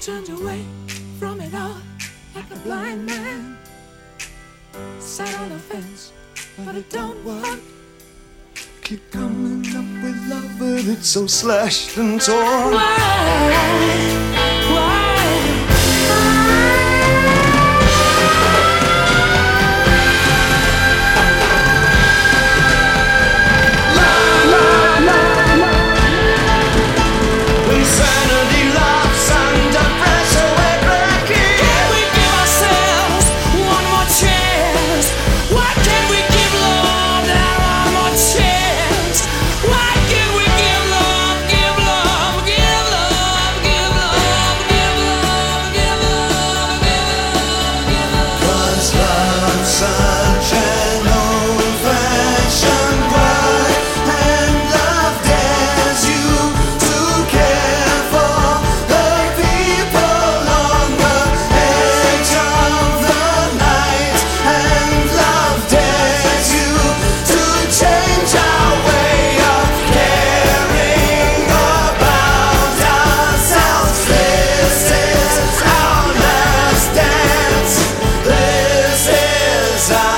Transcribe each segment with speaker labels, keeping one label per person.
Speaker 1: turned away from it all like a blind man. Sat on a fence, but it don't work.
Speaker 2: Keep coming up with love, but it's so slashed and torn.
Speaker 1: Why?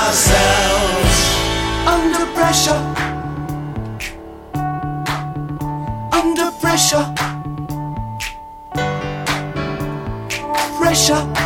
Speaker 2: ourselves
Speaker 1: under pressure. Under pressure. Pressure.